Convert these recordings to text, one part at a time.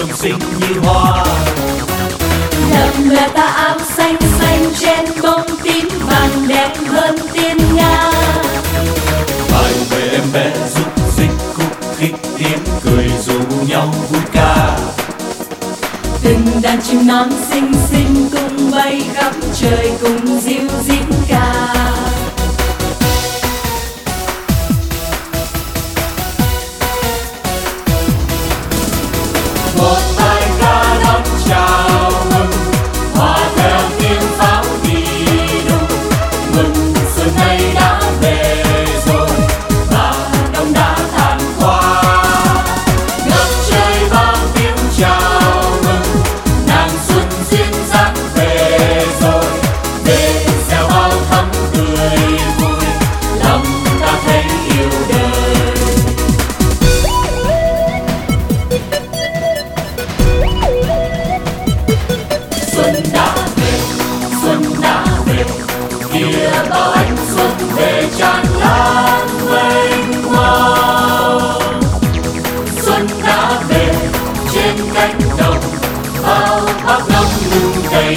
trong xinh như hoa. Lầm là ta áo xanh xanh trên bông tím vàng đẹp hơn tiên nga bài về em bé giúp dịch khúc khích tiếng cười dù nhau vui ca. Từng đàn chim non xinh xinh cùng bay khắp trời cùng đã về. Trên cánh đồng bao bác long lung đầy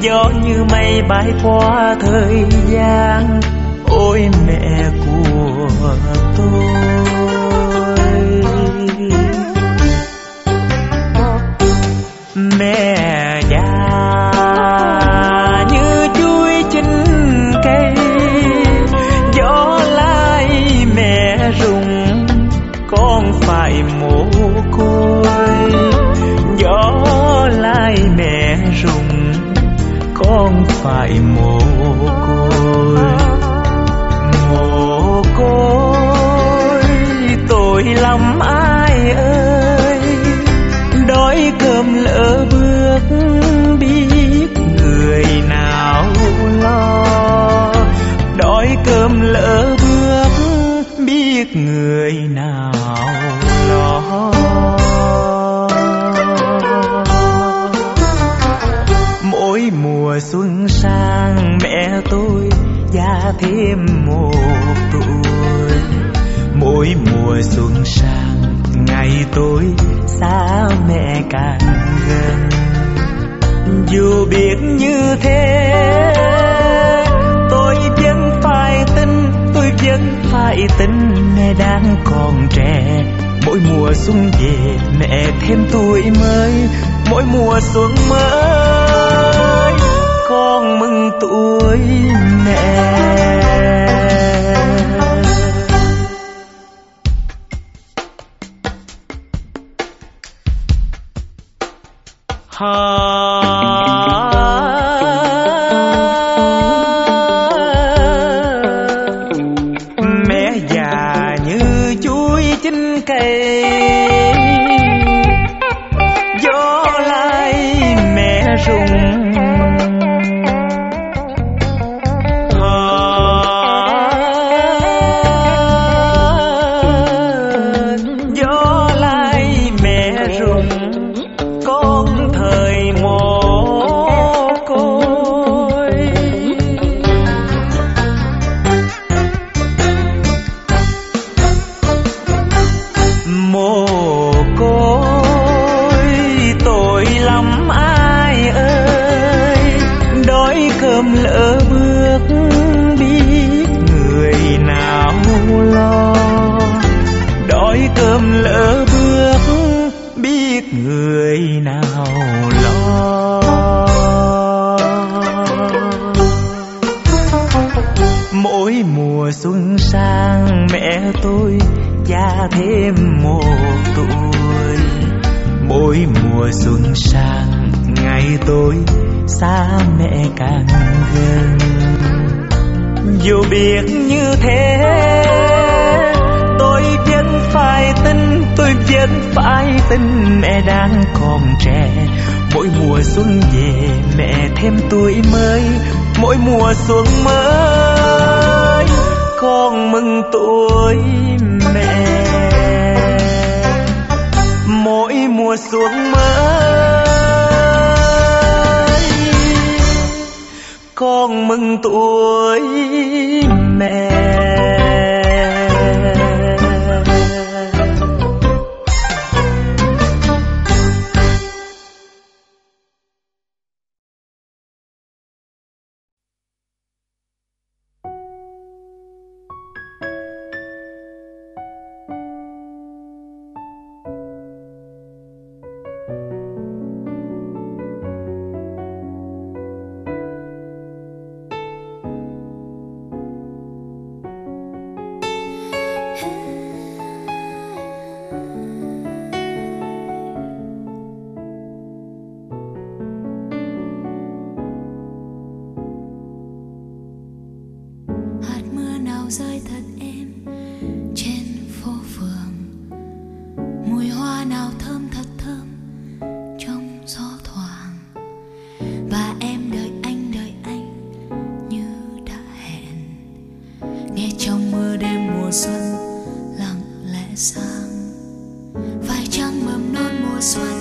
gió như mây bay qua thời gian. Ôi mẹ của tôi. phải mồ côi. Mồ côi tôi lắm ai ơi. Đói cơm lỡ bước biết người nào lo. Đói cơm lỡ bước biết người nào gia thêm một tuổi. Mỗi mùa xuân sang, ngày tối, xa mẹ càng gần. Dù biết như thế, tôi vẫn phải tin, tôi vẫn phải tin mẹ đang còn trẻ. Mỗi mùa xuân về, mẹ thêm tuổi mới. Mỗi mùa xuân mới con mừng tuổi mẹ. Hãy mỗi mùa xuân sang, mẹ tôi cha thêm một tuổi. Mỗi mùa xuân sang, ngày tôi xa mẹ càng gần. Dù biết như thế, tôi vẫn phải tin, tôi vẫn phải tin mẹ đang còn trẻ. Mỗi mùa xuân về, mẹ thêm tuổi mới. Mỗi mùa xuân mới con mừng tuổi mẹ. Mỗi mùa xuân mới con mừng tuổi mẹ. nghe trong mưa đêm mùa xuân lặng lẽ sang. Phải chăng mầm non mùa xuân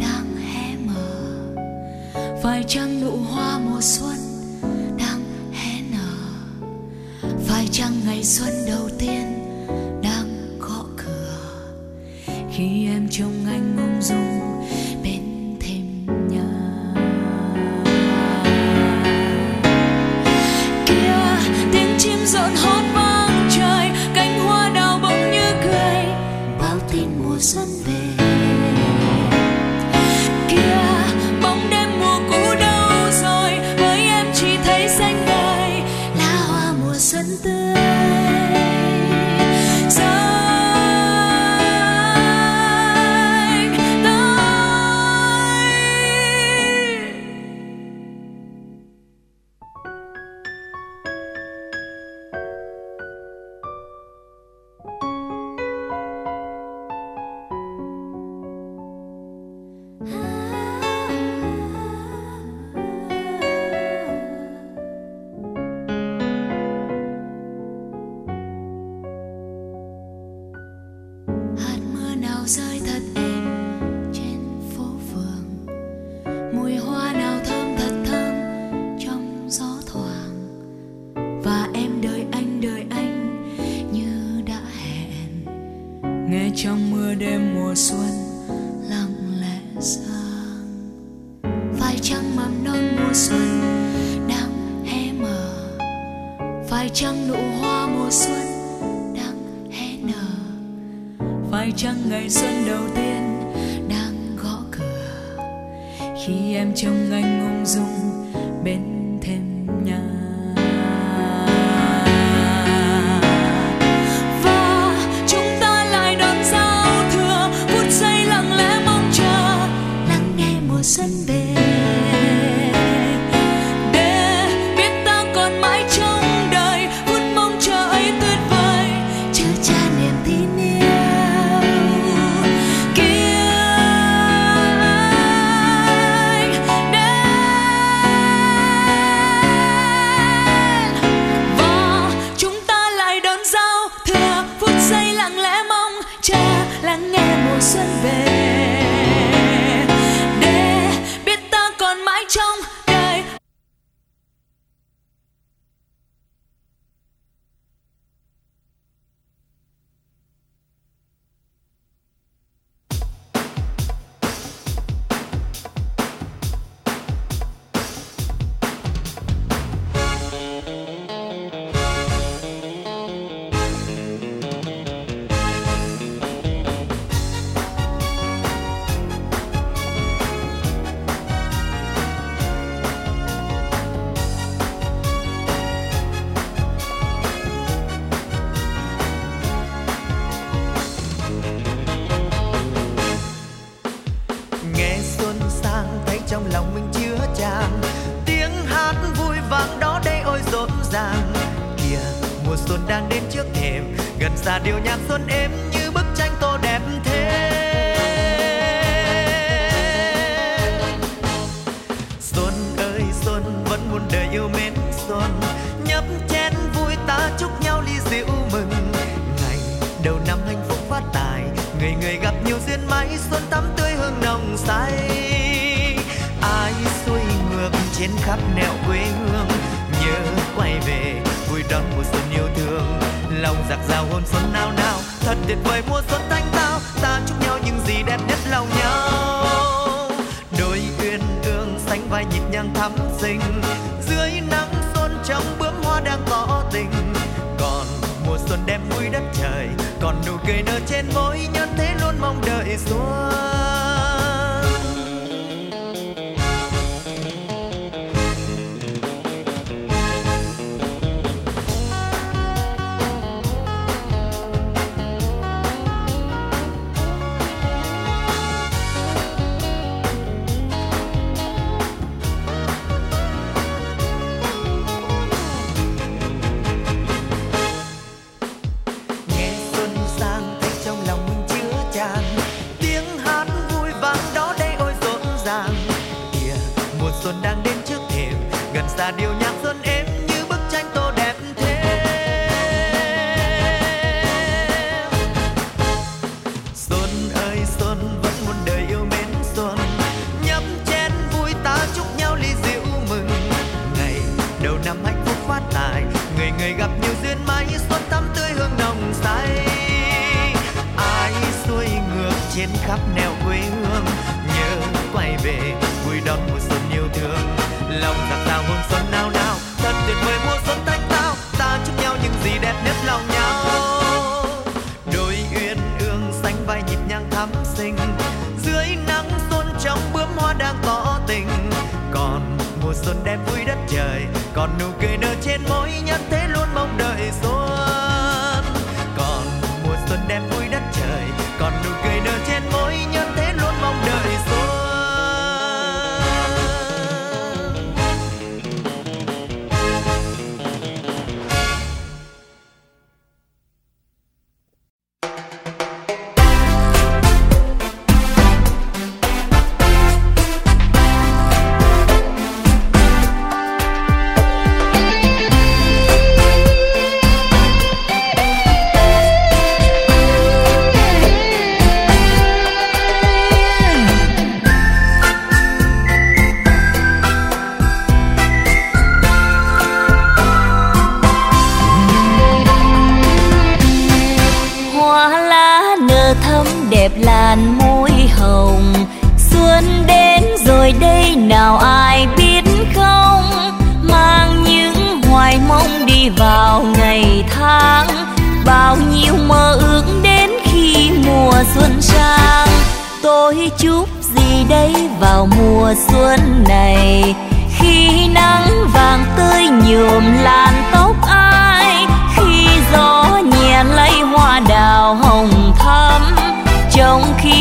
đang hé mở. Phải chăng nụ hoa mùa xuân trăng ngày xuân đầu tiên đang gõ cửa. Khi em trông anh ung dung bên gần xa điệu nhạc xuân êm như bức tranh tô đẹp thế. Xuân ơi, xuân, vẫn muôn đời yêu mến xuân. Nhấp chén vui ta chúc nhau ly rượu mừng. Ngày đầu năm hạnh phúc phát tài, người người gặp nhiều duyên may xuân tắm tươi hương nồng say. Ai xuôi ngược trên khắp nẻo quê hương? Lòng giặc rào hôn xuân nao nao. Thật tuyệt vời mùa xuân thanh tao ta chúc nhau những gì đẹp nhất lòng nhau. Đôi uyên ương sánh vai nhịp nhàng thắm xinh. Dưới nắng xuân trong bướm hoa đang tỏ tình. Còn mùa xuân đem vui đất trời. Còn nụ cười nở trên môi nhân thế luôn mong đợi xuân khắp nẻo quê hương. Nhớ quay về, vui đón mùa xuân yêu thương. Lòng giặc ta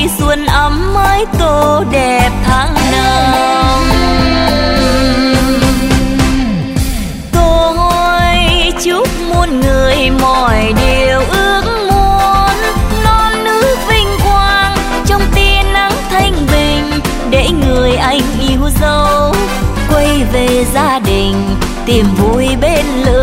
khi xuân ấm mới tô đẹp tháng năm. Tôi chúc muôn người mọi điều ước muốn. Non nước vinh quang trong tia nắng thanh bình, để người anh yêu dấu. Quay về gia đình, tìm vui bên lửa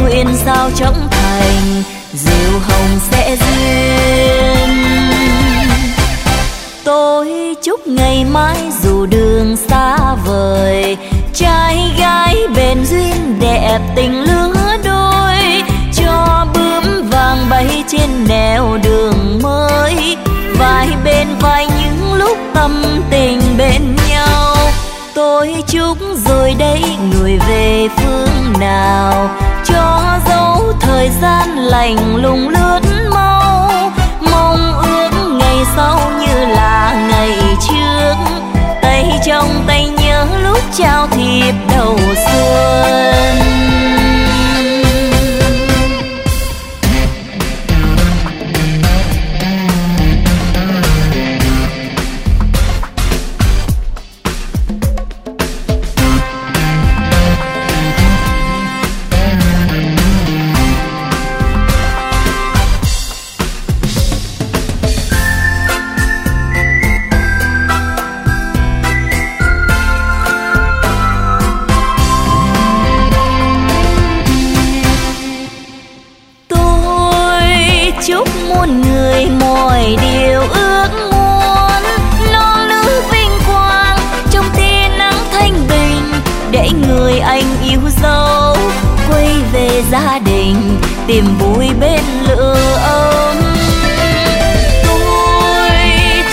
nguyện sao trong thành diệu hồng sẽ duyên. Tôi chúc ngày mai dù đường xa vời, trai gái bền duyên đẹp tình lứa đôi, cho bướm vàng bay trên nẻo đường mới. Vai bên vai những lúc tâm tình bên nhau, tôi chúc rồi đây người về phương nào cho dấu thời gian lạnh lùng lướt mau mong ước ngày sau như là ngày trước tay trong tay nhớ lúc trao thiệp đầu xuân. tìm vui bên lửa ấm. Tôi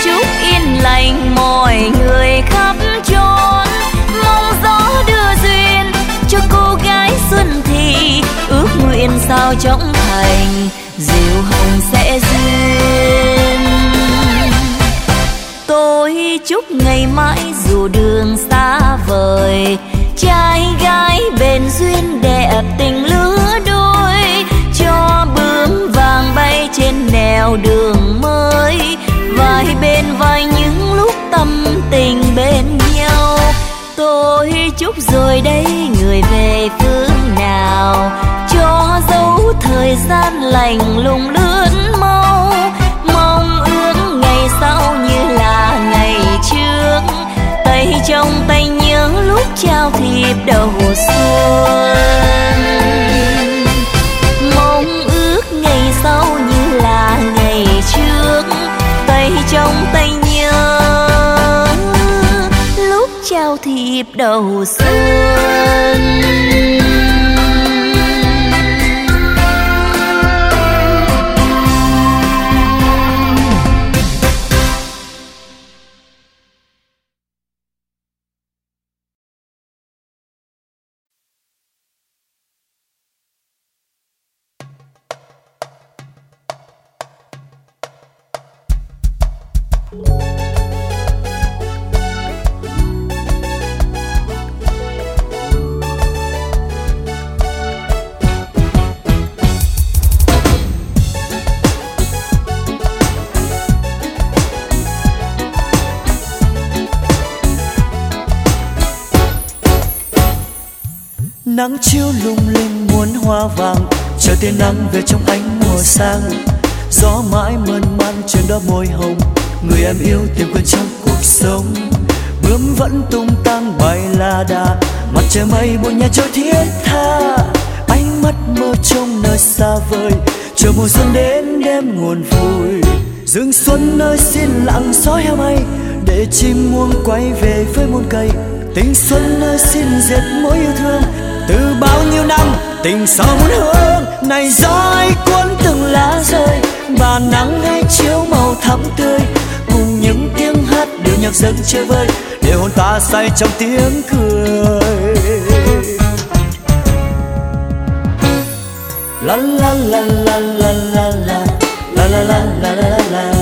chúc yên lành mọi người khắp chốn. Mong gió đưa duyên cho cô gái xuân thì ước nguyện sao chóng thành diều hồng sẽ duyên. Tôi chúc ngày mãi dù đường xa vời, trai gái bền duyên đẹp. gian lành lùng lướt mau. Mong ước ngày sau như là ngày trước. Tay trong tay nhớ lúc trao thiệp đầu xuân. Mong ước ngày sau như là ngày trước. Tay trong tay nhớ lúc trao thiệp đầu xuân. Nắng chiếu lung linh muôn hoa vàng, chờ tia nắng về trong ánh mùa sang. Gió mãi mơn man trên đó môi hồng người em yêu tìm quên trong cuộc sống. Bướm vẫn tung tăng bay la đà. Mặt trời mây buồn nhà trôi thiết tha. Ánh mắt mơ trong nơi xa vời. Chờ mùa xuân đến đêm nguồn vui. Rừng xuân nơi xin lặng gió heo mây để chim muông quay về với muôn cây. Tình xuân nơi xin diệt mối yêu thương. Từ bao nhiêu năm, tình sao muốn hương này gió ấy cuốn từng lá rơi. Và nắng hay chiếu màu thắm tươi hát, điệu nhạc dân chơi vơi, để hồn ta say trong tiếng cười. La la la la la la la la la la la la la la.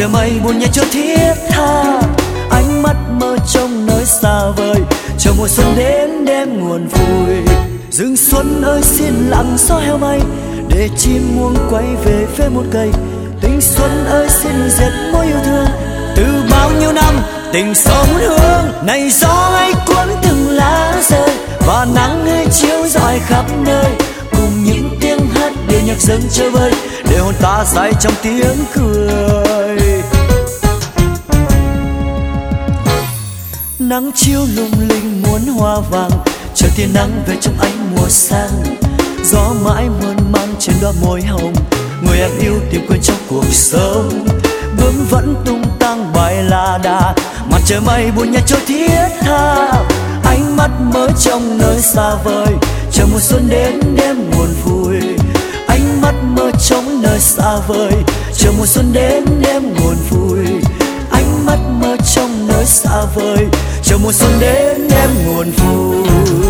Mặt trời mây buồn nhẹ cho thiết tha ánh mắt mơ trong nơi xa vời. Chờ mùa xuân đến đêm nguồn vui. Rừng xuân ơi xin lặng gió heo bay, để chim muông quay về phía một cây. Tình xuân ơi xin dệt mối yêu thương. Từ bao nhiêu năm tình sống hương này gió ấy cuốn từng lá rơi và nắng hay chiếu rọi khắp nơi nhạc dâng chơi vơi, để hồn ta say trong tiếng cười. Nắng chiếu lung linh muốn hoa vàng, chờ tia nắng về trong ánh mùa sang. Gió mãi mơn man trên đóa môi hồng, người em yêu tìm quên trong cuộc sống. Bướm vẫn tung tăng bài la đà, mặt trời mây buồn nhạt trôi thiết tha. Ánh mắt mơ trong nơi xa vời, chờ mùa xuân đến đêm buồn vui mơ trong nơi xa vời. Chờ mùa xuân đến đem buồn vui. Ánh mắt mơ trong nơi xa vời. Chờ mùa xuân đến đem buồn vui.